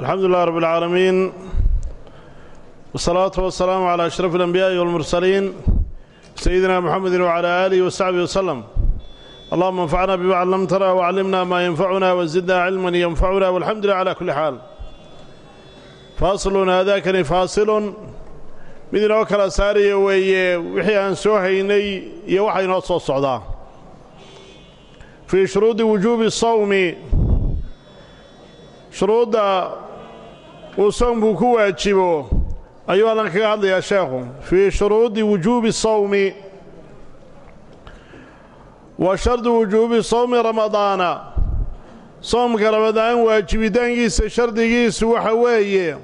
alxamdu lilah rab اlcaalamiin wsalaatu wasalaamu calaa ashraf اlanbiyaaءi walmursaliin sayidina muxamedi wcalaa aalihi wasaxbihi waslem allahuma anfacna bima callamtana wacallimna maa yanfacuna wazidna cilman yanfacuna walxamdu lilah cala kulli xaal faaslun haadaakani faasilun mid inoo kala saaraya weeye wixii aan soo haynay iyo waxa inoo soo socdaa fii shuruudi wujuubi sawmi shuruudda uu soomku ku waajibo ayuu hallan kaga hadlayaa sheekhu fii shuruudi wujuubi sawmi. Wa shardu wujuubi sawmi ramadaana soomka ramadaan waajibitaankiisa shardigiisu waxa weeye.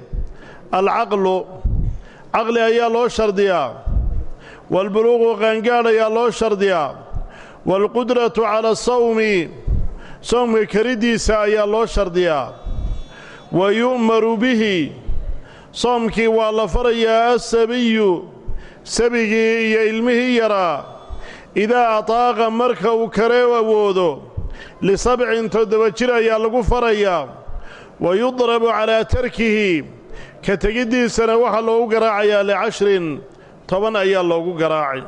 Alcaqlu caqli ayaa loo shardiyaa waalbuluuqu qaangaadh ayaa loo shardiyaa waalqudratu cala sawmi. Soomka keriddiisa ayaa loo shardiyaa wa yu'maru bihi. Soomkii waa la farayaa asabiyu sabigii iyo ilmihii yaraa idaa ataaqa marka uu kare awoodo lisabcin toddoba jir ayaa lagu farayaa wa yudrabu calaa tarkihi. Ka tegiddiisana waxaa loogu garaacayaa licashrin toban ayaa loogu garaacay.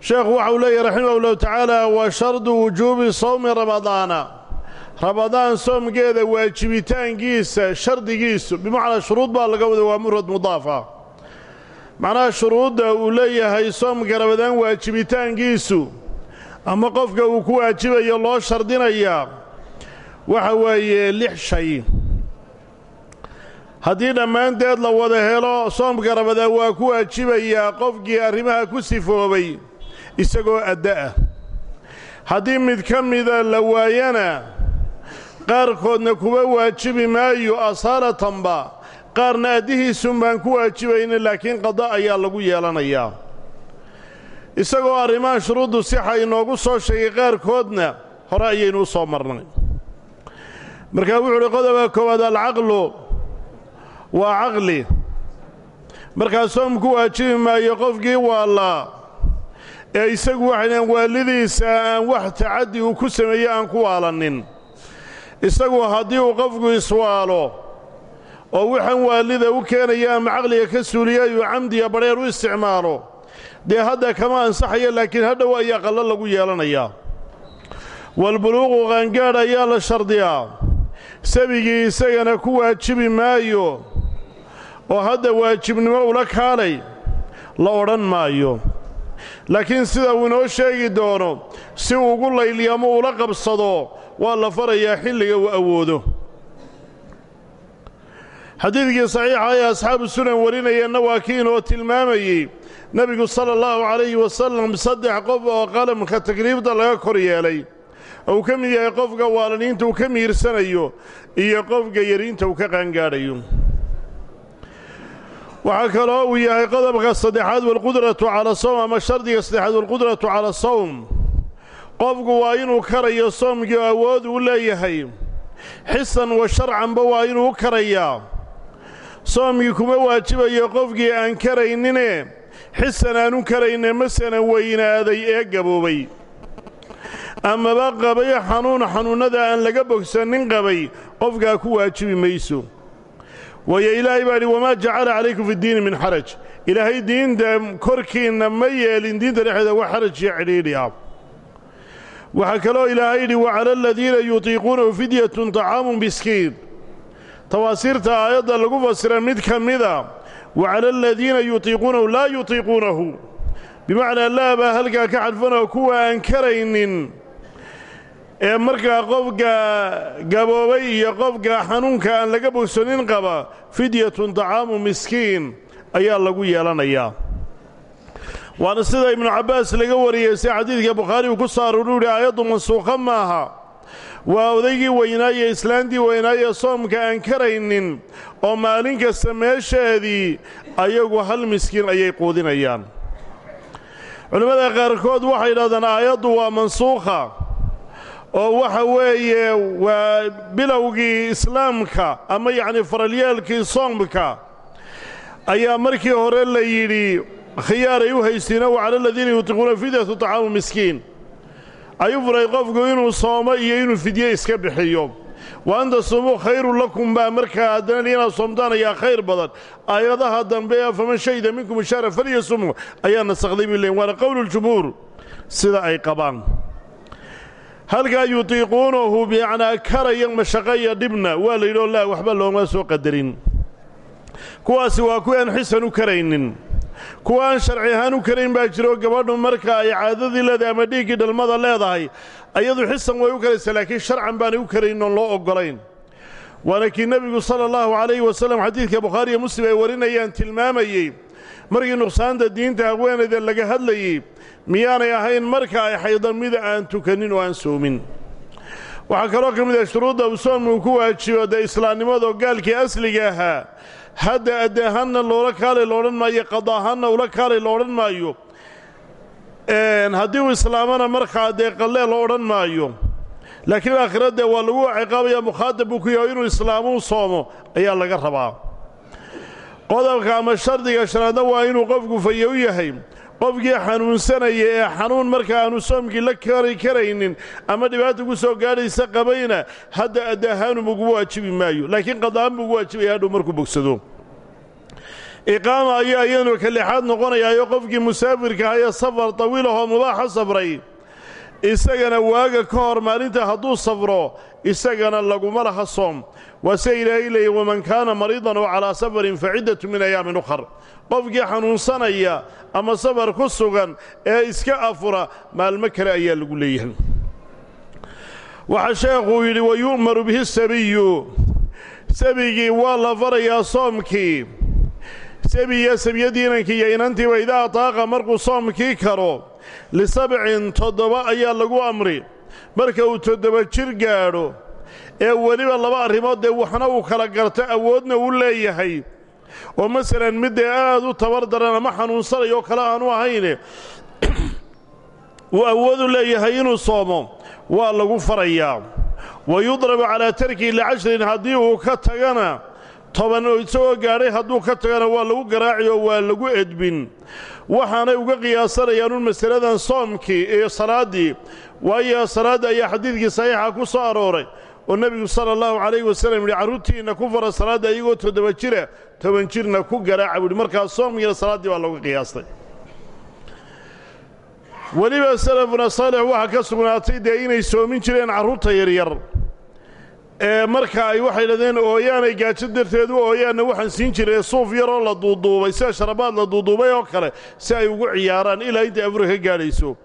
Sheekhu waxau leeyahy raximah tacaala wa wujuubi sawmi ramadaana ramadaan soomkeeda waajibitaankiisa shardigiisu bimacnaa shuruud baa laga wada waa murad mudaafa. Macnaha shuruudda uu leeyahay soomka ramadaan waajibitaankiisu ama qofka uu ku waajibayo loo shardinayaa waxa weeye lix shay. Haddii dhammaanteed la wada helo soomka ramadaan waa ku waajibayaa qofkii arrimaha ku sifoobay isagoo adda-ah haddii mid ka mida la waayana qaarkoodna kuwa waajibi maayo asaalatanba qaarna addihiisun baan ku waajibayna laakiin qada ayaa lagu yeelanayaa. Isagoo arrimaha shuruuddu sixa inoogu soo sheegay qaarkoodna hore ayaynu u soo marnay. Markaa wuxuu uhi qodoba koowaad alcaqlu waa caqli. Markaa soomku waajibi maayo qofkii waallaa ee isagu waxaydhahan waalidiisa aan wax tacaddi uu ku sameeye aan ku waalannin isagu haddii uu qofku iswaalo oo waxaan waalida u keenaya ama caqliga ka suuliya uu camdiya badheer u isticmaalo dee hadda kama ansaxayo laakiin hadhow ayaa qallo lagu yeelanayaa. Walbuluuqu qaangaadh ayaa la shardiyaa. Sabigii isagana ku waajibi maayo oo hadda waajibnimo ula kaalay la odhan maayo laakiin sida uu inoo sheegi doono si uu ugu layliyo ama ula qabsado waa la farayaa xilliga uu awoodo. Xadiidkii saxiixa ee asxaabu sunan warinayeenna waa kii inoo tilmaamayey nebigu sala allahu calayhi wasalam saddex qof oo qalamka takriifda laga kor yeelay. Uu ka mid yahay qofka waalaniinta uu ka miirsanayo iyo qofka yariinta uu ka qaangaadhayo waxaa kaloo uu yahay qodobka saddexaad walqudratu cala sawm ama shardiga saddexaad walqudratu cala sawm. Qofku waa inuu karayo soomkii oo awood uu leeyahay. Xisan wa sharcanba waa inuu u karayaa. Soomkii kuma waajibayo qofkii aan karaynine. Xisan aanu karayne masana weynaaday ee gaboobay. Amaba qabay xanuun xanuunnada aan laga bogsannin qabay qofkaa ku waajibi mayso waayo ilaahay baa idhi wamaa jacala calaykum fiddiini min xaraj. Ilaahay diinta korkiinna ma yeelin diinta dhexeeda wax xaraj iyo cidhiidhi ah waxaa kaloo ilaahay yidhi wa cala aladiina yutiiquunahu fidyatun طacaamu miskiin. Tawaasiirta aayadda lagu fasira mid ka mida wa cala aladiina yutiiquunahu laa yutiiquunahu bimacnaa laabaa halkaa ka xadfanoo kuwa aan karaynin ee markaa qofka gaboobay iyo qofka xanuunka aan laga bogsanin qaba fidyatun طacaamu miskiin ayaa lagu yeelanayaa. Waana sida ibnu cabbaas laga wariyey si xadiidka bukhaari uu ku soo arooruu yidhi aayaddu mansuukha maaha. Waa odaygii weynaaye islaantii weynaaye soomka aan karaynin oo maalin kasta meesheedii ayagu hal miskiin ayay quudinayaan. Culimmada qaarkood waxay yidhahdaan aayaddu waa mansuukha oo waxa weeye waa bilowgii islaamka ama yacni faralyaalkii soomka ayaa markii hore la yidhi khiyaaray u haystiina wa cala aladiina yutiquuna fidyatu طacaamu miskiin. Ayuu furay qofku inuu soomo iyo inuu fidye iska bixiyo. Wa an tasumuu khayrun lakum baa markaa haddana inaad soomtaan ayaa khayr badan. Aayadaha dambe ee faman shahida minkum shahra falyasumuu ayaa leeyiin waana qowluljumhuur sida ay qabaan halkaa yutiiquunahu bimacnaa karaya mashaqo iyo dhibna. Waa la yidhi oo laa waxba looma soo qadarin. Kuwaasi waa kuwi aan xisan u karaynin. Kuwa aan sharci ahaan u karayn baa jiro. Gabadhu marka ay caadadii leedahay ama dhiiggii dhalmada leedahay ayadu xisan way u karaysaa laakiin sharcan baanay u karayn oon loo oggolayn. Waana kii nebigu sala allahu calayhi wasallam xadiidka bukhaariyo muslim ay warinayaan tilmaamayey markii nuqsaanta diinta haweenayda laga hadlayey miyaanay ahayn marka ay xaydan mida aan tukannin oo aan soomin. Waxaa kaloo ka mid ah shuruudda uu soomku ku waajibo dee islaamnimadoo gaalkii asliga ahaa hadda adde ahaanna loola kaalay loodhan maayo qada ahaanna ula kaalay lo odhan maayo. Haddii uu islaamana markaa dee qallee lo odhan maayo laakiin aakhiraddee waa lagu ciqaabaya mukhaatab buu ku yahay inuu islaamuu soomo ayaa laga rabaa qodobka ama shardiga shanaadna waa inuu qofku fayo u yahay. Qofkii xanuunsanaya ee xanuun marka aanu soomkii la kari karaynin ama dhibaata ku soo gaadhaysa qabayna hadda addahaanum ugu waajibi maayo. Laakiin qadaan buu ugu waajibaya hadhow markuu bogsado. Iqaama ayaa iyaduna ka lixaad noqonayaayo qofkii musaafirka ah ee safar tawiilahoo mubaaxa safray isagana waaga ka hor maalinta hadduu safro isagana laguma laha soom. Waa se ilaahay leeyay waman kaana mariidan oo calaa safarin fa ciddatu min ayaamin ukhar. Qofkii xanuunsanaya ama safar ku sugan ee iska afura maalmo kale ayaa lagu leeyahay. Waxaa sheekhuu yidhi wa yu'maru bihi sabiyu. Sabigii waa la farayaa soomkii. Sabiya sabiyadii inankii iyo inantiiba idaa taaqa markuu soomkii karo lisabcin toddoba ayaa lagu amri. Marka uu toddoba jir gaadho ee weliba laba arrimood dee waxna uu kala garto awoodna uu leeyahay. Oo masalan middee aad u tabar daran ama xanuunsanayoo kale aanu ahayne uu awood u leeyahay inuu soomo waa lagu farayaa. Wa yudrabu calaa tarkihi licashrin haddii uu ka tagana toban oo isagoo gaadhay hadduu ka tagana waa lagu garaaci oo waa lagu edbin. Waxaanay uga qiyaasanayaan un masaladan soomkii iyo salaaddii waayo salaadda ayaa xadiidkii saxiixa ku soo arooray oo nebigu sala allahu calayhi wasallam yidhi carruurtiinna ku fara salaadda iyagoo toddoba jira toban jirna ku garaaca buuhi markaa soomkiina salaaddii baa looga qiyaastay. Weliba salafuna saalix waxaa ka sugnaatay dee inay soomin jireen carruurta yaryar marka ay waxay dhahdeen ooyaanay gaajo darteed u ooyaanna waxaan siin jiray suuf yaroo la duuduubay sida sharabaad la duuduubay oo kale si ay ugu ciyaaraan. Ilaa intay afur ka gaadhayso.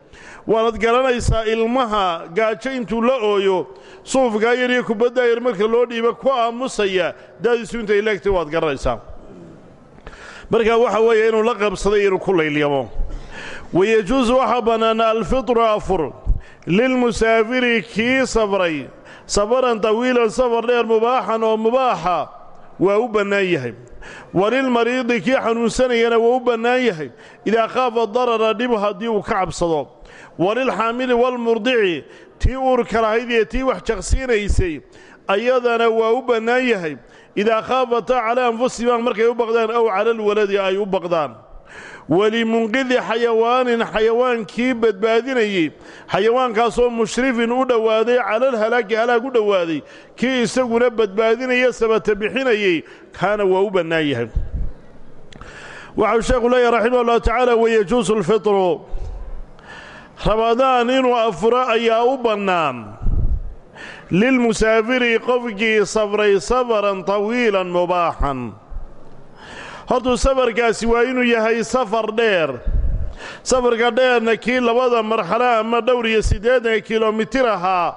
Waanad garanaysaa ilmaha gaajo intuu la ooyo suufkaa yar iyo kubaddaa yar marka loo dhiiba ku aamusaya daadiisu intay leegtay waad garanaysaa. Marka waxa weeye inuu la qabsaday inuu ku laylyamo. Wayejuusu waxaa bannaana alfitru afur lilmusaafiri kii safray safaran tawiilan safar dheer mubaaxan oo mubaaxa waa u bannaan yahay. Walilmariidi kii xanuunsanayana waa u bannaan yahay. Idaa khaafa darara dhib haddii uu ka cabsado. Walilxaamili walmurdici tii uurka lahayd iyo tii wax jaqsiinaysay ayadana waa u bannaan yahay. Idaa khaafataa calaa anfusihima markay u baqdaan aw cala alwaladi ay u baqdaan welimunqidi xayawaanin xayawaankii badbaadinayey xayawaankaasoo mushrifin u dhowaaday calalhalaagi halaag u dhowaaday kii isaguna badbaadinaya sabata bixinayey kaana waa u bannaan yahay. Waxau sheekhu leeyahy raximah ullahu tacaala wayejuusu alfitru. Ramadaan inuu afuro ayaa u bannaan. Lilmusaafiri qofkii safray safaran tawiilan mubaaxan hortuu safarkaasi waa inuu yahay safar dheer. Safarka dheerna kii labada marxalo ama dhowr iyo siddeetanka kilomitir ahaa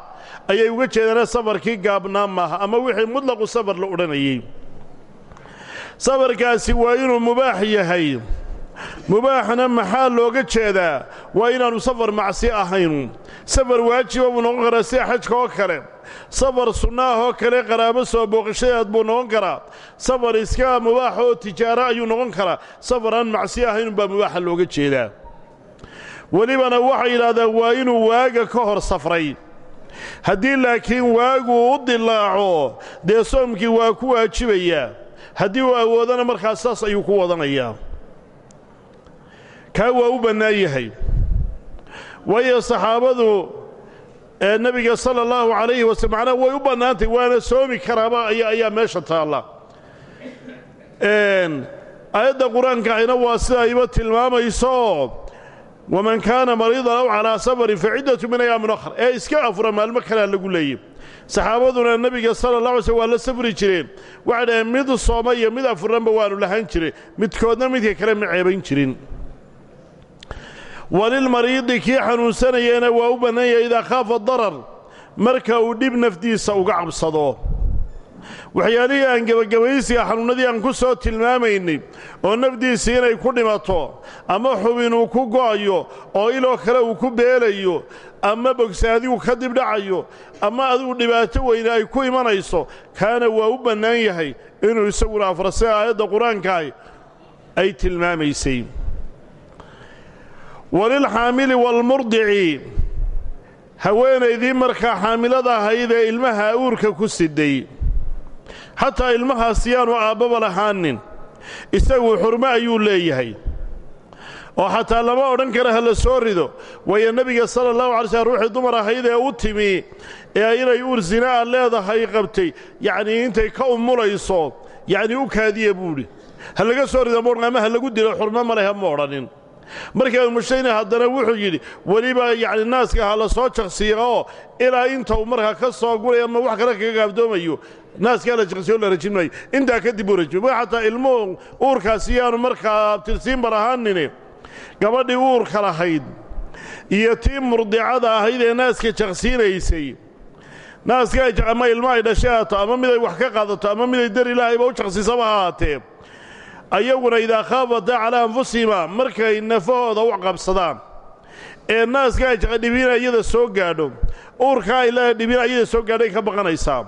ayay uga jeedaana safarkii gaabnaa maaha ama wixii mutlaqu safar la odhanayey safarkaasi waa inuu mubaax yahay mubaaxna maxaa looga jeedaa? Waa inaannu safar macsi ahayn safar waajiba buu noqon karaa sida xajka oo kale. Safar sunno ah oo kale qaraabo soo booqashadeed buu noqon karaa. Safar iska mubaax oo tijaaro ayuu noqon karaa. Safar aan macsi ahaynunbaa mubaaxa looga jeedaa. Welibana waxay yidhahdaan waa inuu waaga ka hor safray. Haddii laakiin waagu u dilaaco dee soomkii waa ku waajibayaa. Haddii uu awoodana markaas saas ayuu ku wadanayaa kaa waa u bannaan yahay. Waayo saxaabadu ee nebiga sala allahu calayhi wasallam macnaha way u bannaantay waana soomi karaaba ayaa meesha taalla. Aayadda qur'aanka ayna waa sida iba tilmaamayso waman kaana mariidan aw calaa safarin fa ciddatu min ayaamin akhar ee iska afura maalmo kalea lagu leeyay. Saxaabaduna nebiga sala allah alay slm waa la safri jireen. Waxay dhaheen mid sooma iyo mid afuranba waannu lahaan jiray. Midkoodna midka kale ma ceebayn jirin walilmariidi kii xanuunsanayana waa u bannaan yahay idaa khaafa darar marka uu dhib nafdiisa uga cabsado. Waxyaalihii aan gebagabaysiga xanuunnadii aan ku soo tilmaamaynay oo nafdiisii inay ku dhimato ama xubin uu ku go'ayo oo iloo kale uu ku beelayo ama bogsaadigu ka dibdhacayo ama adigu dhibaato weyne ay ku imanayso kaana waa u bannaan yahay inuu isaguna afra sida aayadda qur'aankaah ay tilmaamaysay walilxaamili waalmurdici haweenaydii markaa xaamilada ahayd ilmaha uurka ku siday xataa ilmahaas yaanu aabbaba lahaanin isagu xurmo ayuu leeyahay. Oo xataa lama odhan kara ha la soo rido. Waayo nebiga sala allahu alay slm ruuxii dumar ahayd u timi ee inay uur sinaa leedahay qabtay. Yacnii intay ka umulayso yacnii u kaadiya buudhi ha laga soo rido maodhan ama ha lagu dilo xurmo ma leha ma odhanin markii umushayna haddana wuxuu yidhi weliba yacni naaska ha la soo jaqsiiya oo ilaa inta uu markaa ka soo gulay ama wax kale kaga gaabdoomayo. Naaskaa la jaqsiyo la rajin maayo. Intaa kadib uu rajimo xataa ilmuhu uurkaasi yaanu markaa tirsiinbar ahaanine gabadhii uurka lahayd iyo tii murdicada ahayd ee naaska jaqsiinaysay. Naaska ama ilma ay dhashay haato ama miday wax ka qaadato ama miday dar ilaahayba u jaqsiisaba ha haatee ayaguna idaa khaafata calaa anfusihima markay nafahooda u qabsadaan ee naaska ay jaqadhibina iyada soo gaadho uurka ay leedahay dhibina iyada soo gaadhay ka baqanaysaa.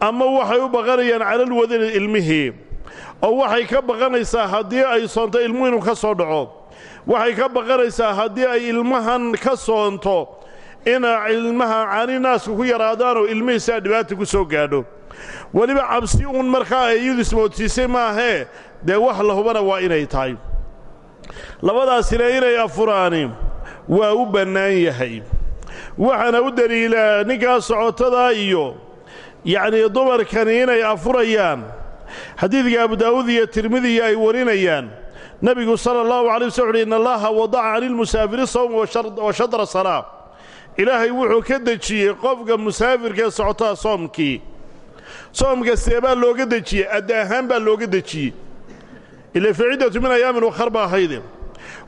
Ama waxay u baqanayaan calal wadani ilmihii oo waxay ka baqanaysaa haddii ay soonto ilmuhu inuu ka soo dhaco. Waxay ka baqanaysaa haddii ay ilmahan ka soonto ina ilmaha caani naasku ku yaraadaanoo ilmihiisaa dhibaata ku soo gaadho. Weliba cabsi uun markaa ay iyadu ismoodsiisay maahee dee wax la hubana waa inay tahay. Labadaasina inay afuraani waa u bannaan yahay. Waxaana u deliilaa ninkaa socotada iyo yacnii dumarkani inay afurayaan. Xadiidka abu daa'uud iyo tirmidiya ay warinayaan. Nebigu sala allahu alay wasl uxuhi in allaha wadaca cani lmusaafiri sawm wa shadra salaa ilaahay wuxuu ka dejiyey qofka musaafirkaee socotada soomkii. Soomka see baa looga dejiyey adda ahaan baa looga dejiyey ila faciddatu min ayaamin ukhar ba ahayde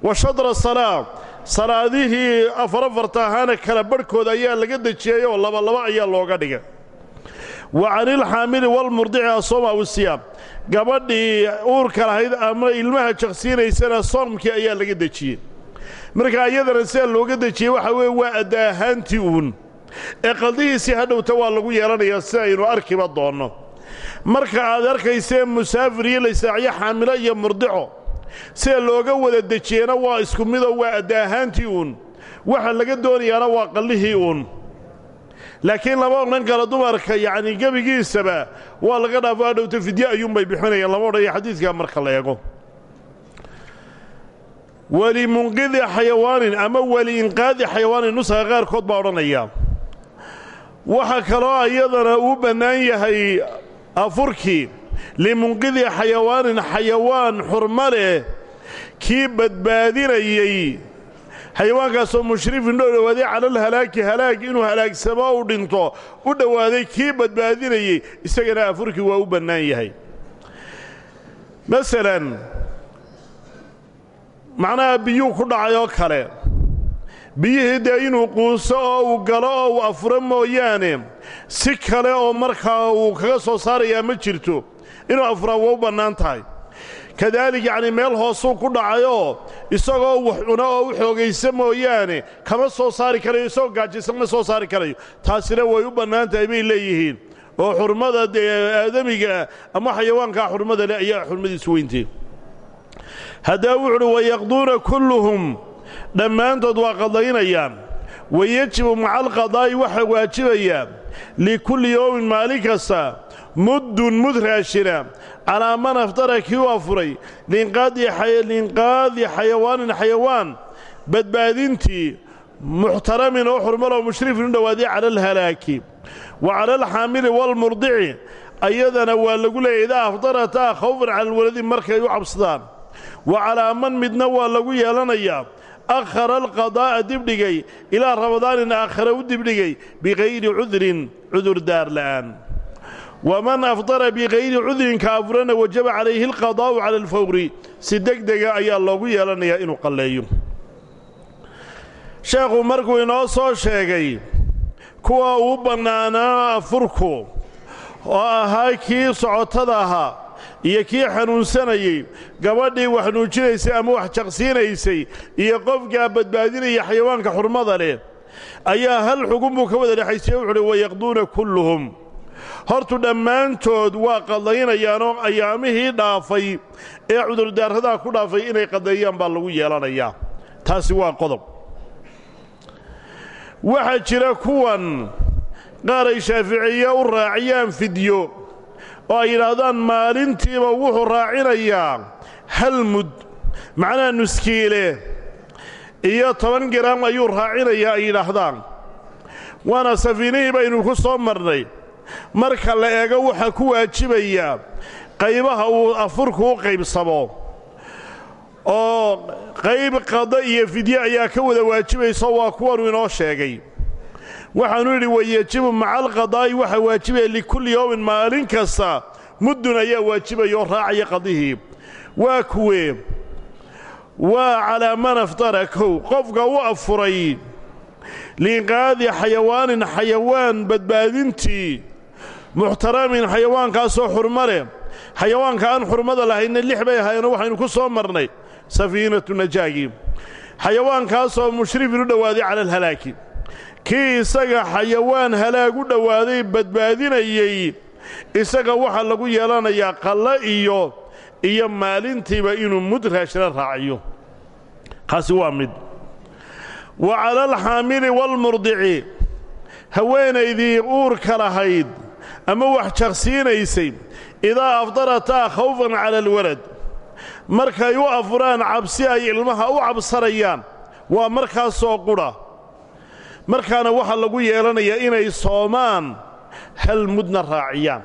wa shadra salaa salaadihii afar afarta ahaana kala barhkooda ayaa laga dejiyey oo labalaba ayaa looga dhigay wa canilxaamili walmurdici asoom aw siyaam gabadhii uurka lahayd ama ilmaha jaqsiinaysana soomkii ayaa laga dejiyey marka iyadana sidaa looga dejiyey waxa weeye waa adda ahaantii uun ee qaldihiisii hadhowta waa lagu yeelanayaa si aynu arkiba doonno marka aad arkaysee musaafir iyo laysaaciyo xaamilo iyo murdico sida looga wada dejiyena waa isku midoo waa adda ahaantii uun waxa laga doonayaana waa qallihii uun. Laakiin lama odhan karo dumarka yacnii gebigiisaba waa laga dhaafo hadhowta fidye ayuunbay bixinayaan. Lama odhanayo xadiidkaa marka la eego. Welimunqidi xayawaanin ama weliinqaadi xayawaanin nusaga qaarkood baa odhanaya. Waxaa kaloo iyadana uu bannaan yahay afurkii limunqidi xayawaanin xayawaan xurma leh kii badbaadinayey xayawaankaasoo mushrifin dhow dhowaaday calal halaaki halaag inuu halaagsamo u dhinto u dhowaaday kii badbaadinayey isagana afurkii waa u bannaan yahay. Masalan macnaha biyuu ku dhacay oo kale biyihii dee inuu quuso oo uu galo oo uu afuro mooyaane si kale oo markaa uu kaga soo saarayaa ma jirto inuu afuraa waa u bannaan tahay. Kadaalik yacnii meel hoosuu ku dhacayoo isagoo wax cuno oo u xoogaysa mooyaane kama soo saari karayo isagoo gaajaysan ma soo saari karayo. Taasina way u bannaan tahay bay leeyihiin. Oo xurmada dee aadamiga ama xayawaankaa xurmada leh ayaa xurmadiisu weyntay haddaba wuxu uhi wayaqduuna kulluhum dhammaantood waa qadaynayaan. Wayejibu maca alqadaa'i waxaa waajibayaa likulli yowmin maalin kasta muddun mud raashina calaa man aftara kii u afuray liinqaadi xayawaanin xayawaan badbaadintii muxtaramin oo xurmaloo mushrifin u dhowaaday cala alhalaaki wa cala alxaamili waalmurdici ayadana waa lagu leeyahy idaa afdarataa khawfan cala alwaladi markay u cabsadaan wa calaa man midna waa lagu yeelanayaa akhara alqadaa'a dibdhigay ilaa ramadaanin aakhare u dibdhigay bikayri cudrin cudurdaar la'aan waman afdara bikayri cudrinka afurana wajaba calayhi alqadaa'u cala alfawri si degdega ayaa loogu yeelanayaa inuu qalleeyo sheekhu markuu inoo soo sheegay kuwa uu bannaanaa afurku oo ahaa kii socotada ahaa iyo kii xanuunsanayey gabadhii wax nuujinaysay ama wax jaqsiinaysay iyo qofkaa badbaadinaya xayawaanka xurmada leh ayaa hal xugun buu ka wada dhexaysay wuxuuhi wayaqduuna kulluhum. Hortu dhammaantood waa qadaynayaanoo ayaamihii dhaafay ee cudurdaaradaa ku dhaafay inay qadeeyaan baa lagu yeelanayaa. Taasi waa qodob. Waxaa jira kuwan qaar ay shaaficiye u raaciyaan fidyo oo ay yidhaahdaan maalintiiba wuxuu raacinayaa hal mud macnaha nuskiile iyo toban garaam ayuu raacinayaa ay yidhaahdaan. Waana safiinihii baynu ku soo marnay. Marka la eego waxaa ku waajibaya qaybaha uu afurku u qaybsamo oo qayb qada iyo fidye ayaa ka wada waajibayso waa kuwanuu inoo sheegay waxaanu yidhi wayejibu maca alqadaa'i waxaa waajibaya likulli yowmin maalin kasta. Muddun ayaa waajibaya oo raacaya qadihii. Waa kuwee waa calaa man aftara kow qofka u afuray liinqaadi xayawaanin xayawaan badbaadintii. Muxtaramin xayawaankaasoo xurmo leh. Xayawaanka aan xurmada lahaynna lix bay ahaayeenoo waxaynu ku soo marnay. Safiinatu najaagi xayawaankaasoo mushrifin u dhowaaday cala alhalaaki kii isaga xayawaan halaag u dhowaaday badbaadinayey. Isaga waxaa lagu yeelanayaa qallo iyo iyo maalintiiba inuu mud raashina raaciyo kaasi waa mid. Wa cala alxaamili waalmurdici haweenaydii uurka lahayd ama wax jaqsiinaysay idaa afdarataa khawfan cala alwalad. Markay u afuraan cabsi ay ilmaha u cabsanayaan waa markaasoo qudha markaana waxaa lagu yeelanayaa inay soomaan hal mudna raaciyaan.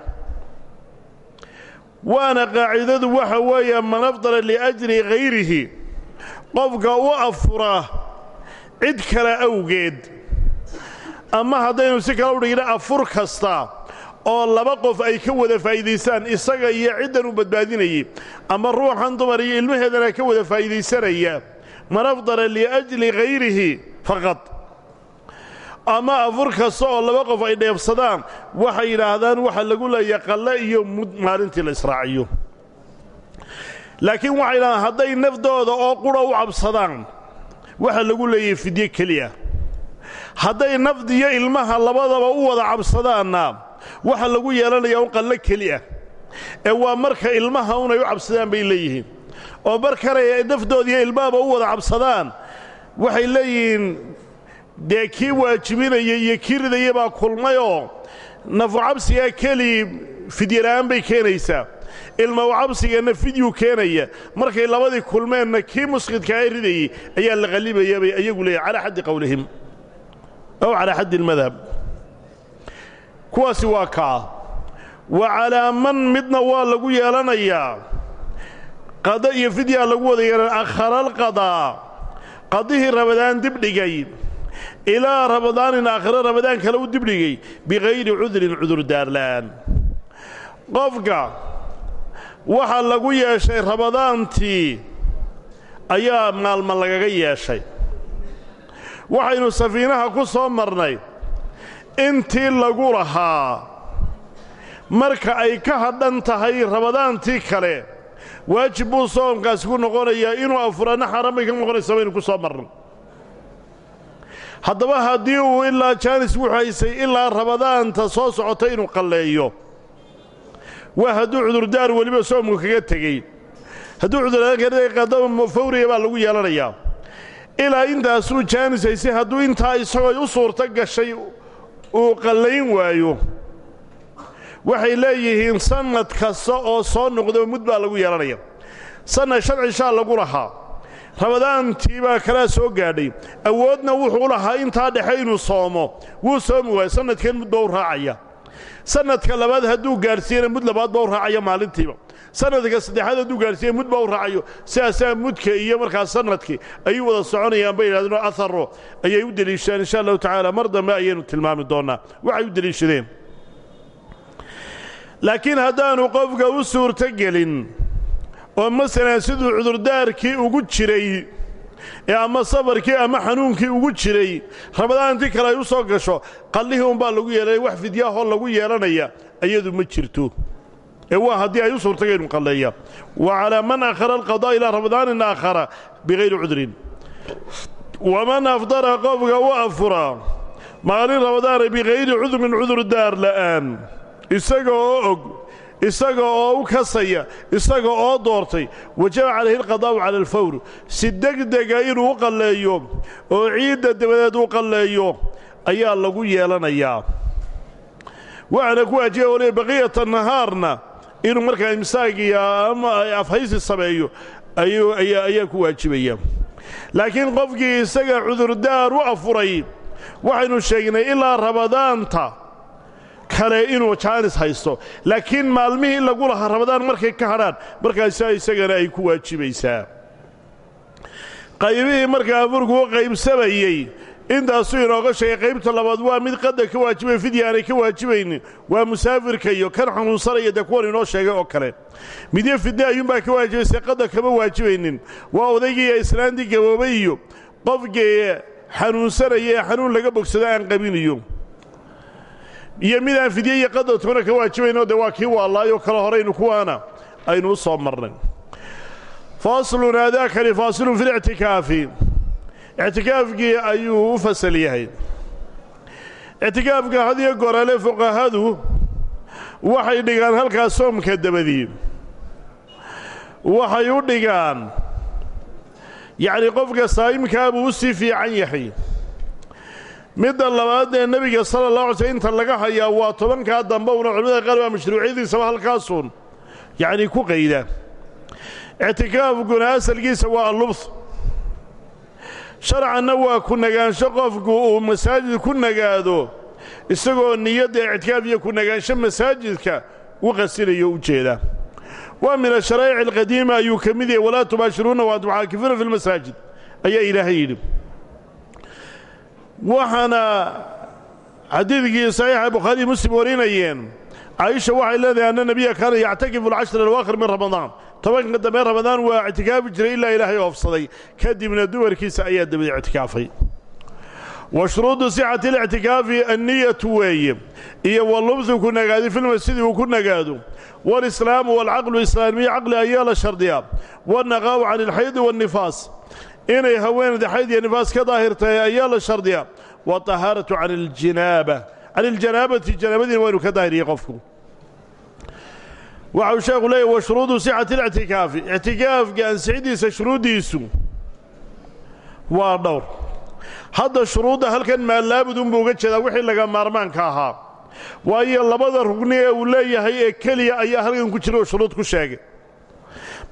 Waana qaacidadu waxa weeye man afdala liajli khayrihi qofka u afura cid kale awgeed. Ama haddaynu si kale u dhigna afur kasta oo laba qof ay ka wada faa'iidaystaan isaga iyo ciddan uu badbaadinayay ama ruuxan dumar iyo ilmaheedana ka wada faa'iidaysanaya man afdala liajli khayrihi faqad ama afur kasta oo laba qof ay dheebsadaan waxay yidhaahdaan waxa lagu leeya qalle iyo mud maalintii la israaciyo. Laakiin waxay yidhahdaan hadday nafdooda oo qudha u cabsadaan waxa lagu leeyahay fidye keliya. Hadday nafdiyo ilmaha labadaba u wada cabsadaanna waxa lagu yeelanayaa un qallo keliya. Ee waa marka ilmaha unay u cabsadaan bay leeyihiin. Oo markanay nafdoodiiyo ilmahaba u wada cabsadaan waxay leeyihiin dee kii waajibinaya iyo kii ridaya baa kulmayoo nafu cabsigaa keli fidyela'aan bay keenaysaa. Ilma cabsigana fidyuu keenaya. Markay labadii kulmeenna kii musqidkaa ee ridayey ayaa la qallibaya bay ayagu leeyahy calaa xaddi qowlihim aw calaa xaddi almadhab. Kuwaasi waa kaa. Wa calaa man midna waa lagu yeelanayaa qada iyo fidyaa lagu wada yeelan akharaalqadaa qadihii rabadaan dibdhigay ilaa ramadaanin aakhiro ramadaan kale u dibdhigay bikayri cudrin cudurdaarla'aan qofka waxaa lagu yeeshay ramadaantii ayaa maalma lagaga yeeshay. Waxaynu safiinaha ku soo marnay intii lagu lahaa marka ay ka hadhan tahay ramadaantii kale waajib buu soomkaasi ku noqonayaa inuu afurana xaaraan ka noqonaysaa baynu ku soo marnay haddaba haddii uu ilaa jaanis wuxuu haysay ilaa ramadaanta soo socota inuu qalleeyo. Waa hadduu cudurdaar weliba soomku kaga tegey. Hadduu cudurdaarqadama fawriga baa lagu yeelanayaa. Ilaa intaasuu jaanis haysay hadduu intaa isagoo u suurto gashay uu qallayn waayo. Waxay leeyihiin sannad kasta oo soo noqdo mud baa lagu yeelanaya sannad shan cishaa lagu lahaa rabadaantii baa kalaa soo gaadhay. Awoodna wuxuu lahaa intaa dhexe inuu soomo. Wuu soomi waaya sannadkan mud ba u raacaya. Sannadka labaad hadduu gaadhsiiyana mud labaad ba u raacaya maalintiiba. Sannadka saddexaad hadduu gaadhsiiya mud ba u raacayo. Sidaasaa mudka iyo markaas sannadkii ayay wada soconayaan bay yidhahdeen oo aharo ayay u deliishadeen insha allahu tacaala. Mar dambe ayaynu tilmaami doonnaa. Waxay u deliishadeen. Laakiin haddaanu qofka u suurto gelin oo masalan siduu cudurdaarkii ugu jiray ee ama safarkii ama xanuunkii ugu jiray rabadaantii kale ay u soo gasho qallihii unbaa lagu yeelanaya wax fidyaahoo lagu yeelanaya iyadu ma jirto. Ee waa haddii ay u suurtagaynu qalleeya. Wa calaa man akhara alqadaa ilaa ramadaanin aakhara bikayri cudrin. Waman afdara qofka u afura maalin ramadaana bikayri cudrin cudurdaar la'aan isaga oo og isaga oo u kasaya isaga oo doortay wajaba calayhi alqadaa'u cala alfawr. Si degdega inuu u qalleeyo oo ciidda dabadeed u qalleeyo ayaa lagu yeelanayaa. Waxaana ku waliba baqiyata nahaarna inuu markaa imsaagiya ama afhaysi sameeyo ayaa ku waajibaya. Laakiin qofkii isaga cudurdaar u afuray waxaynu sheegnay ilaa rabadaanta kale inuu jaanis haysto. Laakiin maalmihii lagu lahaa rabadaan markay ka hadhaan markaasaa isagana ay ku waajibaysaa. Qaybihii markaa afurku u qaybsamayey intaasuu inooga sheegay qaybta labaad waa mid qadar ka waajibaya fidya aanay ka waajibaynin. Waa musaafirka iyo kan xanuunsanaya dee kuwan inoo sheegay oo kale. Midyo fidya ayuunbaa ka waajibaysa qadar kama waajibaynin waa odaygii iyo islaantii gaboobay iyo qofkii xanuunsanaya ee xanuun laga bogsado aan qabiniyo iyo midaan fidye iyo qadartoona ka waajibaynoo dee waa kii waallaayo kale horaynu kuwaana aynu u soo marnay. Faslun aadaakani faasilun fi lictikaafi ictikaafkii ayuu u fasal yahay. Ictikaafka hadiyo gorale fuqahadu waxay dhigaan halkaa soomka dabadii. Waxay u dhigaan yacnii qofka saa'imkaabuu u sii fiican yahay midda labaad ee nebiga sala allah alay sl inta laga hayaa waa tobankaa dambe una culimada qaar baa mashruuciyadiisaba halkaasuun. Yacnii ku qayda. Ictikaafkuna asalkiisa waa allubth sharcanna waa ku nagaansho qofku uu masaajid ku nagaado isagoo niyadda ictikaaf iyo ku nagaansho masaajidka u qasinayo u jeeda. Waa min asharaa'ic alqadiima ayuu ka mid yahay walaa tubaashiruuna wa antum caakifuuna fi lmasaajid ayaa ilaahay yidhi waxaana xadiidkii saxiixa bukhaariyi muslim warinayeen caaisha waxay leedahay anna nebiya kaana yactakifu alcashra alawaakhir min ramadaan tobanka dambe ramadaan waa ictikaafi jiray ilaa ilaahay oofsaday. Kadibna dumarkiisa ayaa dabada ictikaafay. Wa shuruudu sixati اlictikaafi anniyatu weeye iyo walubsu ku nagaadi filmasjidi uu ku nagaado. Walislaamu walcaqlu islaamiya caqli ayaa la shardiyaa. Wannaqaabu can ilxaydi waannifaas inay haweenayda xayd iyo nifaas ka daahirtahay ayaa la shardiyaa watahaaratu can aljinaaba can iljanaabati janaabadiina waa inu ka daahiriyey qofku. Waxau sheekhu leeyahy wa shuruudu sixati اlictikaafi ictikaafka ansixiddiisa shuruuddiisu waa dhowr. Hadda shuruudda halkan maalaabudunbuu uga jeedaa wixii laga maarmaanka ahaa. Waayo labada rugni ee uu leeyahay ee keliya ayaa halkan ku jira shuruud ku sheegay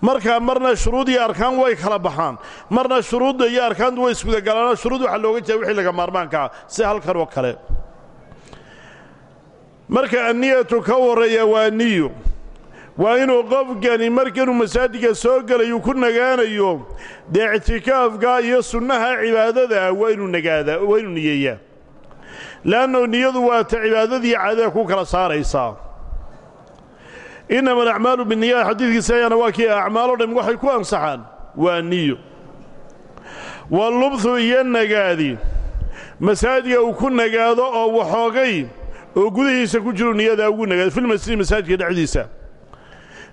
markaa marna shuruud iyo arkaan way kala baxaan. Marna shuruudda iyo arkaantu way isgudagalaanoo shuruud waxaa looga jeeda wixii laga maarmaanka ah si halkan oo kale. Marka anniyatu ka horreeya waa niyo waa inuu qofkani markanuu masaajidka soo gelayu ku nagaanayo dee ictikaafka iyo sunnaha cibaadada waa inuu nagaadaa waa inuu niyeeyaa le'anno niyadu waa ta cibaadadii caadada ku kala saaraysaa innama alacmaalu binniyaat xadiidkiisa ayaana waa kii acmaaloo dham waxay ku ansaxaan waa niyo walubthu iyo nagaadi masaajidka uu ku nagaado oo waxoogay oo gudihiisa ku jiru niyadaa ugu nagaado filmasjidi masaajidka dhexdiisa.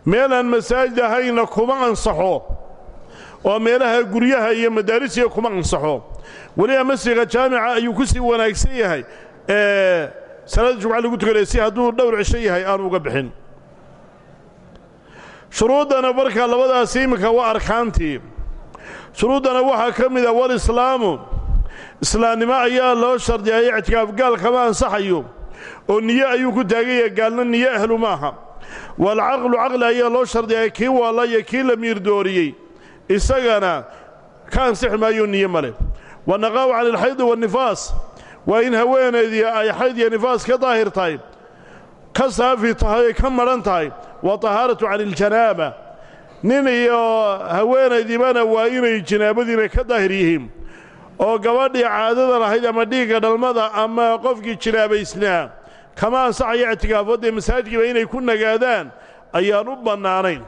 Meelaan masaajid ahayna kuma ansaxo oo meelaha guryaha iyo madaarisiga kuma ansaxo. Weliba masjidka jaamica ayuu ku sii wanaagsan yahay ee salaada jumca lagu tukanaya si hadduu dhowr cisho yahay aanu uga bixin shuruuddana markaa labadaasi iminka waa arkaantii shuruuddana waxaa ka mid a walislaamu islaamnimo ayaa loo shardiyay ictikaaf gaal kama ansaxayo. Oo niyo ayuu ku taagan yahay gaalna niyo ahlu maaha waalcaqlu caqli ayaa loo shardiyay kii waalla iyo kii la miirdooriyey isagana ka ansixi maayo niyo male wanaqaawu cani alxaydi waannifaas waa in haweenaydii ay xayd iyo nifaas ka daahir tahay ka saafi tahay ka madhan tahay wa tahaaratu cani iljanaaba nin iyo haweenaydiibana waa inay janaabadiina ka daahir yihiin. Oo gabadhii caadada lahayd ama dhiigga dhalmada ama qofkii jinaabaysnaa kama ansaxaya ictikaafoodee masaajkiiba inay ku nagaadaan ayaan u bannaanayn.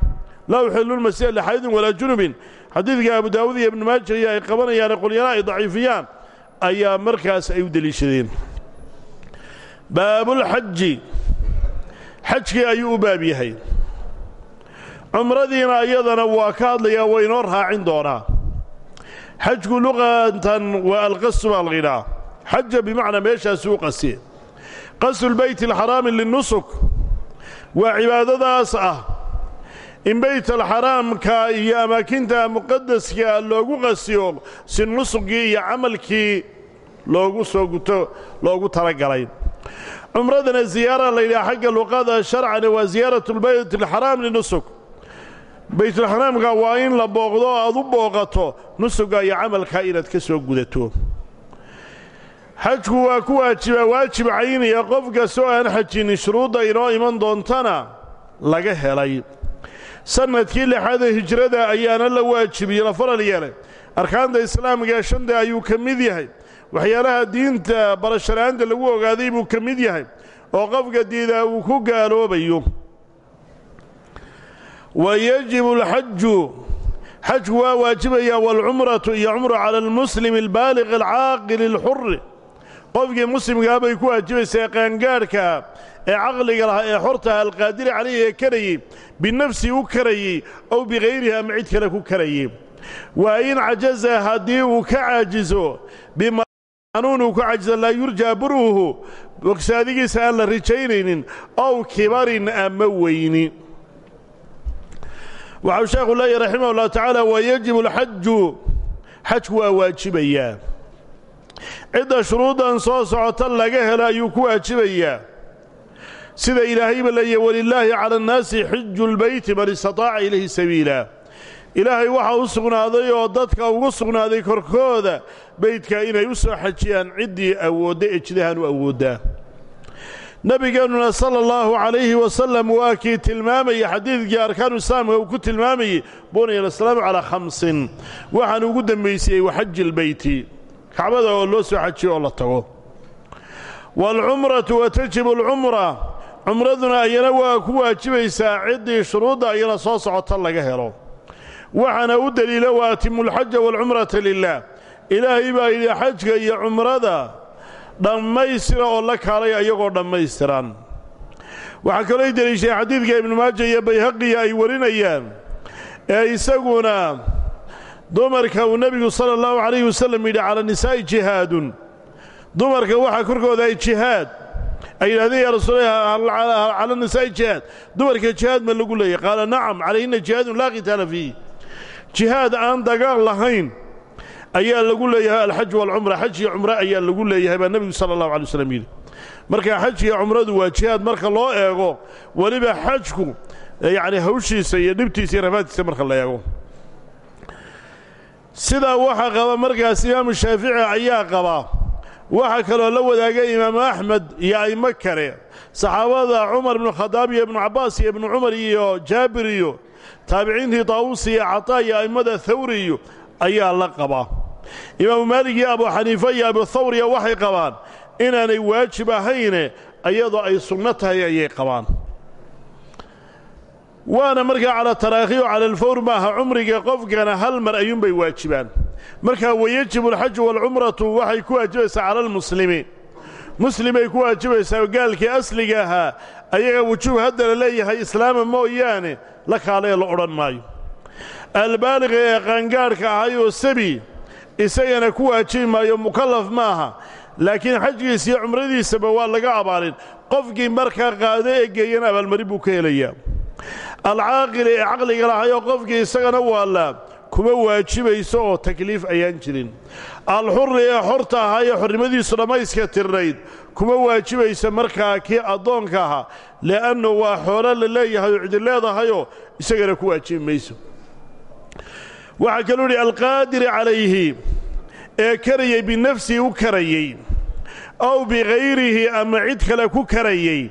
Laa uxillu lmasiixa lixaydin walaa junubin. Xadiidka abu daawud iyo ibnu maaja iyo ay qabanayaane qolyana ay daciifiyaan ayaa markaas ay u deliishadeen baabulxaji xajkii ayuu u baab yahay. Cumradiina iyadana waa ka hadlayaa waa inoo raacin doonaa. Xajku luqatan waa alqasu baa la yidhaha xaja bimacnaa meeshaasuu qasiye qasdulbeyti alxaraami linnusuk. Waa cibaadadaas ah. In beyt alxaraamka iyo amaakinta muqadaska loogu qasiyo si nusugii iyo camalkii loogu soo guto loogu talagalay cumradana ziyaara la yidhaha xagga luqada sharcana waa ziyaaratu lbeyt alxaraam linusuk baytulxaraamka waa in la booqdo oo aad u booqato nusuga iyo camalkaa inaad ka soo gudato. Xajku waa ku waajibaa waajib caynaya qof kastoo aan xajinin shuruudda inoo iman doontana laga helay. Sannadkii lixaada hijrada ayaana la waajibiyey la faral yeelay. Arkaanta islaamka ee shanta ayuu ka mid yahay waxyaalaha diinta barashara'aanta lagu ogaaday buu ka mid yahay oo qofka diidaa uu ku gaaloobayo wa yajibu alxaju xajku waa waajibayaa waalcumratu iyo cumru cala almuslimi albaaliq alcaaqili alxuri qofkii muslimkaa bay ku waajibaysaa qaangaadhka ee caqliga lahaa ee xortaha alqaadiri calayhi ee karayey binafsi u karayey ow bikayrihi ama cid kale ku karayey waa in cajaza haddii uu ka caajiso bimanuun uu ka cajiso laa yurjaa buruhu bogsaadigiisa aan la rijaynaynin ow kibarin ama weyni. Waxau sheekhu leeyahy raximah ullahu tacaala wa yajibu alxaju xajku waa waajibayaa. Cidda shuruuddan soo socota laga helo ayuu ku waajibayaa. Sida ilaahayba leeyahy walilaahi cala annaasi xiju lbeyti man istataaca ilayhi sabiila ilaahay waxaa u sugnaaday oo dadka ugu sugnaaday korkooda beydka inay u soo xajiyaan ciddii awoodda ee jidahan u awooddaa nebigeennuna sala allahu calayhi wasalam waa kii tilmaamayey xadiidkii arkaanu islaamka uu ku tilmaamayey bunaya alislaamu calaa khamsin. Waxaan ugu dembaysiyey wa xaji lbeyti kacbada oo loo soo xajiyo oo la tago. Waalcumratu wa tajibu alcumra cumraduna ayana waa ku waajibaysaa ciddii shuruudda ayana soo socota laga helo waxaana u deliila wa atimu alxaja waalcumrata lilah ilaahay baa yidhi xajka iyo cumrada dhammaystira oo la kaalay ayagoo dhammaystiran. Waxaa kaloo deliishay xadiidka ibnu maaja iyo bayhaqiya ay warinayaan ee isaguna dumarka uu nebigu sala allahu calayhi wasallam yidhi cala nisaa'i jihaadun. Dumarka waxaa korkooda ay jihaad ay yidhahdeen yaa rasuulallah cala nisaa'i jihaad. Dumarka jihaad ma lagu leeyahy qaala nacam calayhinna jihaadun laa qitaala fiih jihaad aan dagaal lahayn ayaa lagu leeyahay alxaj waalcumra xaj iyo cumro ayaa lagu leeyahay baa nebigu sala allahu alay waslam yidhi. Marka xaj iyo cumradu waa jihaad marka loo eego weliba xajku yacni hawshiisa iyo dhibtiisa iyo rafaadkiisa marka la eego. Sidaa waxaa qaba markaas imaamu shaafici ayaa qaba. Waxaa kaloo la wadaagay imaamu axmed iyo a'immo kale saxaabada cumar ibnu khadaab iyo ibnu cabbaas iyo ibnu cumar iyo jaabir iyo taabiciintii daawuus iyo cataa iyo a'immada thawri iyo ayaa la qabaa imaamu maalig iyo abu xaniife iyo abu thawriya waxay qabaan inaanay waajib ahayne iyadoo ay sunno tahay ayay qabaan. Waana markaa cala taraakhi o cala alfawr maaha cumriga qofkana hal mar ayuunbay waajibaan. Markaa wayajibu alxaju waalcumratu waxay ku waajibaysaa cala almuslimi. Muslimay ku waajibaysaa gaalkii asliga ahaa ayaga wujuub haddana leeyahay islaama mooyaane la kaalee la odhan maayo. Albaaliqa ee qaangaadhka ahayoo sabi isagana ku waajibi maayo mukallaf maaha laakiin xajgiisa iyo cumradiisaba waa laga abaalin. Qofkii markaa qaado ee geeyana abaalmarin buu ka helayaa. Alcaaqili ee caqliga lahayoo qofkii isagana waallaa kuma waajibayso oo takliif ayaan jirin alxurri ee xorta ahaa ee xornimadiisu dhammayska tirnayd. Kuma waajibaysa markaa kii addoonka ahaa li'annu waa xoolo la leeyahay oo cidi leedahayoo isagana ku waajibi mayso. Waxaa kaluu idhi alqaadiri calayhi ee karayey binafsihi u karayey ow bikayrihi ama cid kale ku karayey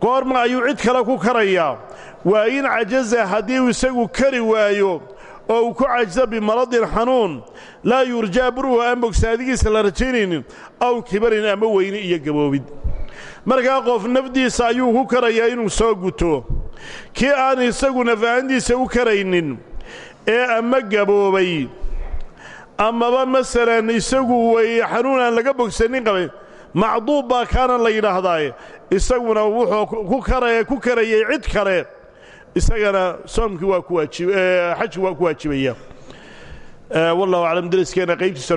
goorma ayuu cid kale ku karayaa. Waa in cajaza haddii isagu kari waayo oo uu ku cajso bimaradin xanuun laa yurjaa bur'uhu aan bogsaadigiisa la rajaynaynin aw kibarin ama weyni iyo gaboobid. Markaa qof nafdiisa ayuu ku karayaa inuu soo guto. Kii aan isagu nafahantiisa u karaynin ee ama gaboobay amaba masalan isagu way xanuun aan laga bogsanin qabay macduub baa kaana la yidhaahdaaye isaguna wuxuu ku karayay cid kale isagana soomkii waa ku waajib xajki waa ku waajibaya wallahu aclam dariskeenna qaybtiisa